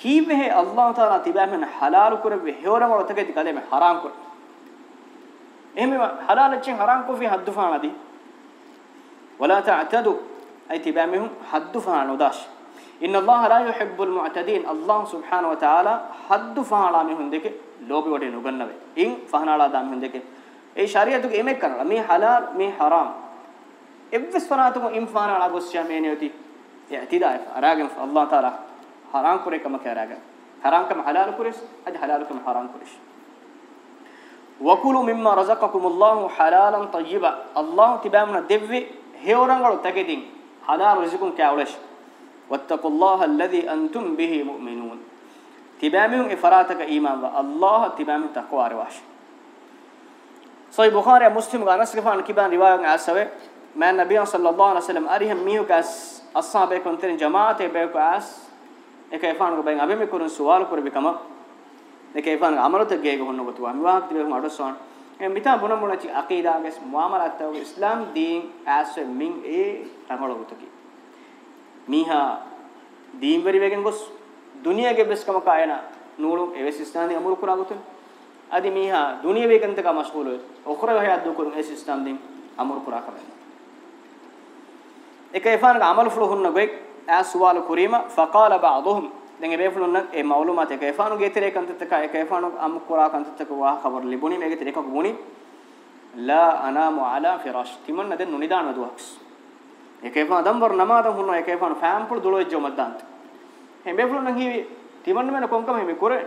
කීවේ අල්ලාහ් තාලා තිබෑමෙන් හලාල් කරවේ හේවරම ඔතකෙති කලෙම හරාම් කර එහෙම හලාල් චෙන් හරාම් කෝ ෆී හද්දුෆානදී වලා තඅතදු අයි තිබෑමෙහුම් හද්දුෆාන උදාශ ඉන්න අල්ලාහ ලා යුහිබ්බුල් මුඅතදීන් අල්ලාහ් සුබ්හානහු වතාලා හද්දු ෆහලා මෙහුන් දෙක ලෝභ වටේ නුගන්නවේ ඉන් ෆහනාලා දාම් මෙහුන් දෙක ඒ ශරියතු එමෙක් කරලා මේ හලාල් මේ හරාම් එව්වස් ෆනාතුම ඉන් ෆහනාලා ගොස්සියා මේ නියති ඉතිදාය අරාගෙන් අල්ලාහ් තාලා හරාම් කුරේකම කරාගෙන හරාම්කම හලාල් කුරේස් අද හලාල්කම හරාම් කුරේස් වකුලු මිම්මා රසකකුමුල්ලාහ් හලාලන් තයිබා අල්ලාහ් තිබෑමන දෙව්වේ හේවරංගල තකෙදින් හලාල් රිසකුන් කෑවලෂ් واتقوا الله الذي أنتم به مؤمنون تبامهم إفراتك إيمان با الله تبامهم تقوى رواش صحيح البخاري ومسلم قال نسلف عن كبان رواية اسوي ما النبي صلى الله عليه وسلم أريهم ميوك أس أصحابه كنت جماعة بيوك أس كيفان بين أبي مكورن سؤال كور بكما إكيفان عملت جيجه هنو بتوه مواقت بيوك مارسون متا بنا بن تي عقيدة عس معاملات الاسلام دين أس من إيه تغلو بتوكي මීහා දීම්වරි වේගෙන් ගොස් දුනියගේ බෙස්කම කායන නූලු එවස් ස්ථානදී අමුරු කුරා ගොතුන් আদি මීහා දුනිය වේගෙන් තක මෂ්ගුල් වේ ඔඛර වේ අද්දු කුරුන් එස් ස්ථානදී අමුරු කුරා කරන එක එෆාන අමල් ෆ්ලෝ හුන්න ගේ ආ සුවාල කුරීම ෆකාල බාදුහම් දැන් මේ ෆ්ලෝ නක් ඒ මාලුමාත එක එෆානු ගේ තේ කන්ත තක එක එෆානු අමු කුරා කන්ත තක වා خبر ලිබුනි මේගේ තේ එකක බුනි ලා අනාමු අලා ෆිරාෂ් තිමන් නද නුනිදාන දුවක්ස් ekefan adam war namadan hunno ekefan fampul dulojjo maddant hembe fulun nan hiwi timanne men konkam hemi kore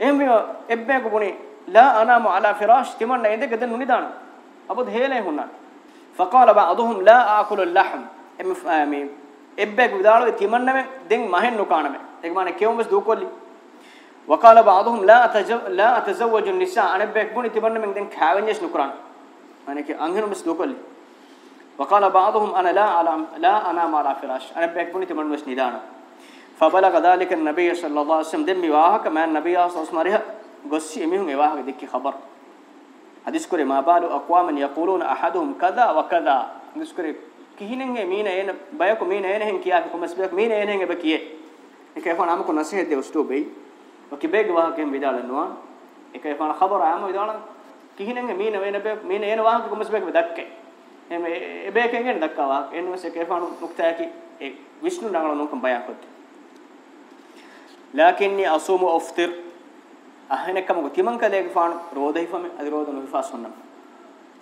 ehme ebbe ko buni la anamu ala firash timanne ende gaden nuni dana abud hele hunna faqala ba'dhum la aakulu al-lahm emi ebbe ko vidalo timanne men den mahen nukana me ek mane kewmes dukolli وقال بعضهم لا أتزو... لا اتزوج النساء انا بك بني تبن من دين كاونيش نكران يعني كي انغنمس دوكلي وقال بعضهم انا لا على لا انام على فراش انا بكوني تمن مش ندانا فبلغ ذلك النبي صلى الله عليه وسلم دم واهك ما النبي صلى الله عليه وسلم ريح غسي ميون واهك ديك خبر حديث كوري ما بال اقوام يقولون احدهم كذا وكذا نذكر كوري مين اين بايكو مين اين هن كيا كمس بك مين اين هن بكيه كيفان عمكو نصيحه دي استو بي وكي بيغ واهك هم بيدالنوا كيفان خبر عام بيدالن كهيننگه مين وين بك مين اين واهك كمس بك بدكه එමෙ එබේකෙන් එන දක්වා එන්නු සකේපාණු නුක්තයකි ඒ විෂ්ණු නංගල නුකම් බයන් කොත් ලාකින්නි අසුමු අෆ්තිර් අහනකම ගතිමන් කලේක පාණු රෝදෙහිපම අද රෝදනු විපාසොන්නම්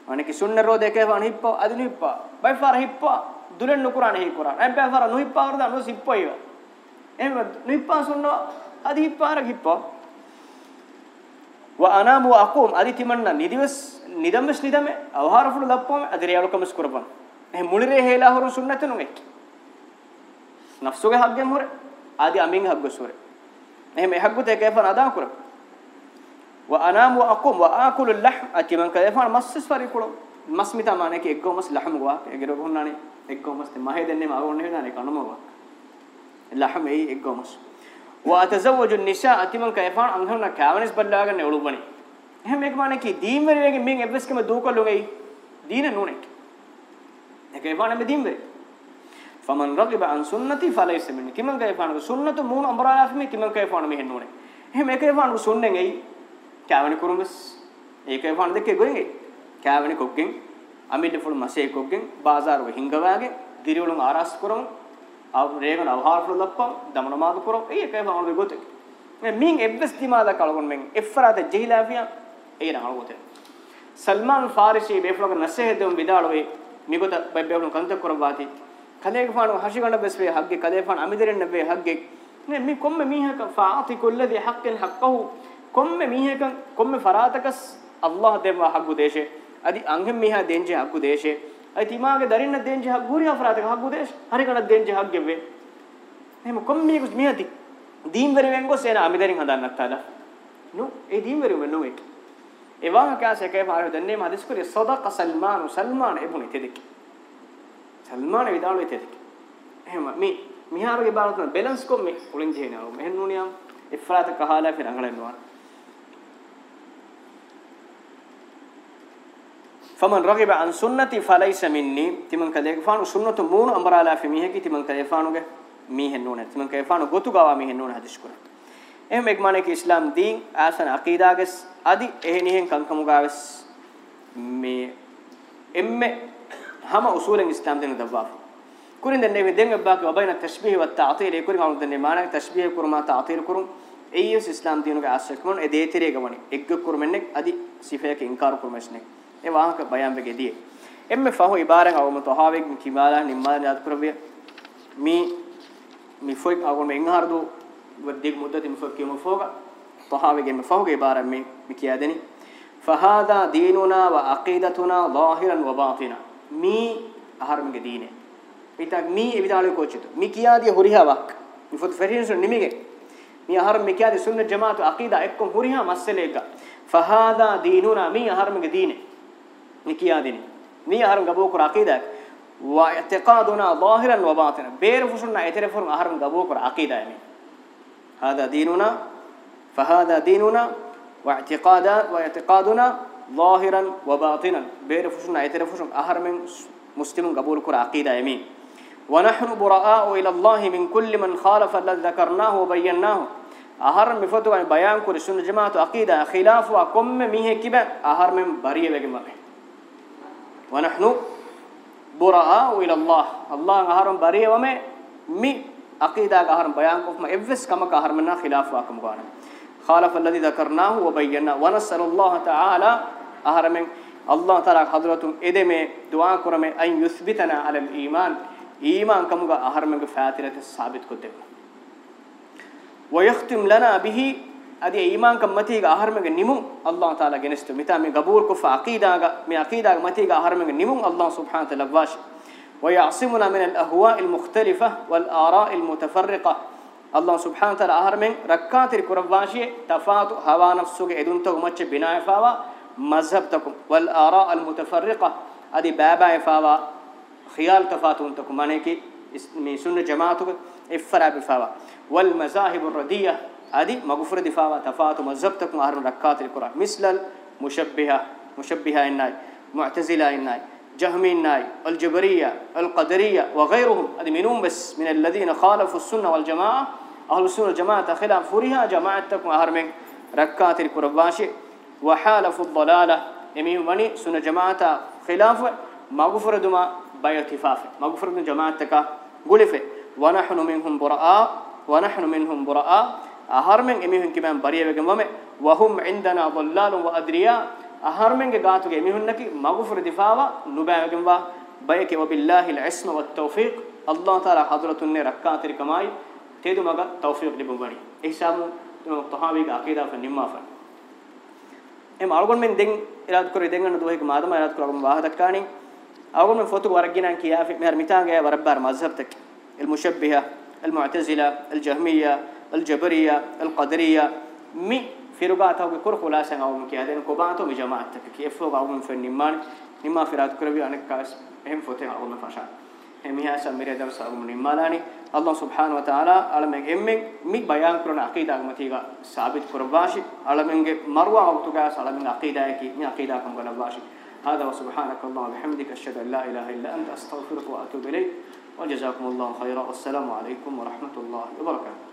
අනකි සුන්න රෝදේකේ පාණු හිප්පා අදිනු හිප්පා බයිෆාර හිප්පා දුලෙන් නුකුරාන හි කුරාන එබ්බෑෆාර නුහිප්පා වරද නුසිප්පයිව එහෙම නුහිප්පා සුන්න අදි හිප්පාර හිප්පා وانام واقوم ادي تمننا نديوس ندمس ندم اوهار فل لبوم ادي ريالو كمس كربان اه مولري هيلا هور سنت نو اك نفسوගේ حقෙන් හොර ආදි අමින් හග්ගස් හොර එහෙම එහග්ගු තේ කේෆන අදා කර وانام واقوم واكل اللحم اتمن كيفان مسس فري كلو مسمتا معنی کہ ایک گومس لحم گوا اگر ہم نے ایک گومس تے ماہے دنے ما اون نے نے کنموا لحم ای ایک گومس واتزوج النساء اتمن كيفان انهن كاونس بلاغن اولوبني එහෙම මේක মানে කි දීන් වෙරේගෙන් මෙන් එබ්ස්කම දූකලුගෙයි දීන නුනෙක් ඒක එපාන මේ දීන් වෙරේ فمن رغب عن سنتي فليس مني කිමන් කේපාන සුන්නත මූණ අඹරාලා මේ කිමන් කේපාන මෙහෙන්න ඕනේ එහෙම ඒක කේපාන සුන්නෙන් ඇයි කෑවනේ කුරුඹස් ඒක කේපාන දෙකේ ගොයින් ඇයි කෑවනේ කොක්ගෙන් අමිට ෆුල් මසේ කොක්ගෙන් බාසාරව හිංගවාගේ දිරිවලුන් ආරස් කරමු ಅವ್ರು ರೇಗನ ಅವಹಾರ ಫುಲ್ಲಪ್ಪ ದಮನ ಮಾದು ಕುರೋ ಏ ಕೈವ ಅವನು ಗೊತ್ತೆ ಮೀನ್ ಎಬ್ಬಸ್ ದಿಮಾದ ಕಳಗೊಂಡ್ ಮೆಂಗ್ ಎಫರಾದ ಜಹಿಲಾಫಿಯ ಏನ ಅಳಗೋತೆ ಸಲ್ಮಾನ್ ಫಾರಿಸಿ ಬೇಫಳಗ ನಸೆಹದಂ ವಿದಾಳವೆ ಮಿಗೊತ ಬೆಬ್ಬೆವನು ಕಂತ ಕುರವಾತಿ ಕಲೇಗಫಾನು ಹಶಿಗಣ ಬೆಸ್ವೆ ಹಗ್ಗೆ ಕಲೇಫಾನ್ ಅಮಿದರೆನ್ನ ಬೆ ಹಗ್ಗೆ ನೆ ಮೀ ಕೊಮ್ಮೆ ಮೀಹಕ ಫಾತಿ ಕುಲ್ಲದಿ ಹಕ್ಕನ್ ಹಕ್ಕಹು ಕೊಮ್ಮೆ ಮೀಹಕ ಕೊಮ್ಮೆ ಫರಾತಕಸ್ ಅಲ್ಲಾಹ್ ದೇವ ಹಗ್ಗು ದೇಶೆ ಅದಿ ಅಂಗಂ ಮೀಹ ದೇಂಜೆ ಹಗ್ಗು ದೇಶೆ අයි තිමාගේ දරින්න දෙන්ජ හක් ගුරිය අෆරාතක හක් ගුදේශ හරි කණ දෙන්ජ හක් ගෙව්වේ එහෙම කොම්මී කුස් මියති දීම් වෙරි වෙන්ගෝ සේන අමිදරින් හදන්නත් තාලා නු ඒ දීම් වෙරි වෙ නොවේ එවාහ කාසේ කේ පාර දෙන්නේ මහදිස් කුරිය සදක සල්මාන් සල්මාන් එබුනි තෙදෙක සල්මාන් විදාලු තෙදෙක එහෙම මේ මිහාරගේ බාරතන බැලන්ස් කොම්මේ උලින් ජේනවා මෙහෙන්නුනියම් ඉෆරාත කහාලා ෆිරංගලෙන්නවා faman ragiba an sunnati falaysa minni timan kadek faanu sunnatu muunu amrala fi mihe ki timan kadek faanuge mihen nuune timan kadek faanu gotu gawa mihen nuune hadis kuna ehm ek mane ki islam din asan aqida ges adi ehni hen kankamu gaves me emme hama usulen islam den dawaf kurin den nevi den abba ki wabaina tashbih wa ta'til kurin amu den mana tashbih kurma ta'til kurum eyyus islam dinuge asakmun e deetere gawani egg kurmennek adi sifaya ki inkar kurmesnek e waanka bayan bege die emme fahu ibaran awum tohaweg kimala nimmal yad kurwe mi mi foik awum engar do waddig muddati mi foik kimu foga tohaweg emme fahu ibaran mi mi kiyadeni fahada dinuna wa aqidatuna zahiran wa batina mi aharmge dine mitak mi evidale kochitu mi kiyadi hurihawak mi fot ferinsun nimige mi aharm mi kiyadi sunna jamaatu aqida ekkom huriha maselega fahada dinuna mi aharmge dine نكيادين ني أهرم قبوك عقيدة واعتقادنا ظاهرا وباطنا بير بيرفشنا اعترفهم أهرم قبوك عقيدة يعني هذا ديننا فهذا ديننا واعتقادات واعتقادنا ظاهرا وباطنا بير بيرفشنا اعترفون أهرم مسلم قبولك عقيدة يعني ونحن براء إلى الله من كل من خالف الذي ذكرناه وبيناه أهر مفتوح يعني بيان كل سنة جماعة عقيدة خلاف وكم ميه كبا أهر من بريه بجمعه ونحن براء الى الله الله غهرم بري ومه مي عقيده غهرم بيان كم افس كما غهرمنا خلاف واكم غان خالف الذي ذكرناه وبينا ونسال الله تعالى اهرمن الله تعالى حضرتكم ادمه دعاء كرم اي يثبتنا على الايمان ايمان كم غهرمن فاتله ثابت كتب ويختم لنا به ادي ايمان كم متي غارمك نيمو الله تعالى جنست متا مي قبول كف عقيداغا مي عقيداغا متي غارمك نيمو الله سبحانه وتعالى واش ويعصمنا من الاهواء المختلفه والاراء المتفرقه الله سبحانه وتعالى اهرمن ركاتي كورواشي تفات هوا نفسو گيدون تو مچ بنايفاوا مذهب تكم والاراء المتفرقه ادي بابا يفاوا خيال تفاتون تكم انيكي اسمي سنه جماعتك افرا بفاوا والمذاهب الرديه ادي مغفر دفاع تفات مذهبتكم اهل ركعات القران مثل المشبهه مشبهه الناي معتزله الناي جهمي الناي الجبريه القدريه وغيرهم ادي منهم بس من الذين خالفوا السنه والجماعه اهل السنه والجماعه خلاف فرها جماعتكم من ركعات القران وحالفوا الضلاله يمي مني سنه جماعه خلاف مغفر دما بايتفاف جماعه جماعتك غلفه ونحن منهم براء ونحن منهم براء aharmen emihun kiman bariyewegen wame wahum indana dallalun wa adriya aharmen ge gaatuge emihun naki magufur difawa nubawegen wa bayke wa billahi isma wat tawfiq allah taala hadratunne rakkaatri kamai tedu maga tawfiq libum wani ihsamu tuma tahawi ga aqida fa nimma fa em algon men den irad kore dengan do hek madama irad kore wa hadakkani algon men fotu warginan kiya fi mer mitanga warabbar mazhab tak المعتزله الجهميه الجبرية القدرية مي فيرغاتاو كور خلاصة عوم كي هذين كوبانتو مجمعات كيف هو عوم فنيمان نما فيرات كربي أنا كاس هم فوتين عوم فشان هم هي سمير دم سعوم نمالاني الله سبحانه وتعالى على من هم مي بيان كرنا عقيدة عمتيغا ثابت كرباشي على من مروة أو تجاس على من عقيدة كي من عقيدة كم كرباشي هذا وسبحانك الله وبحمدك أشهد أن لا إله إلا أنت أستغفرك وأتوب إليك وجزاكم الله خيرا والسلام عليكم ورحمة الله وبركاته